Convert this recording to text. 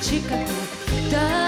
chica, da.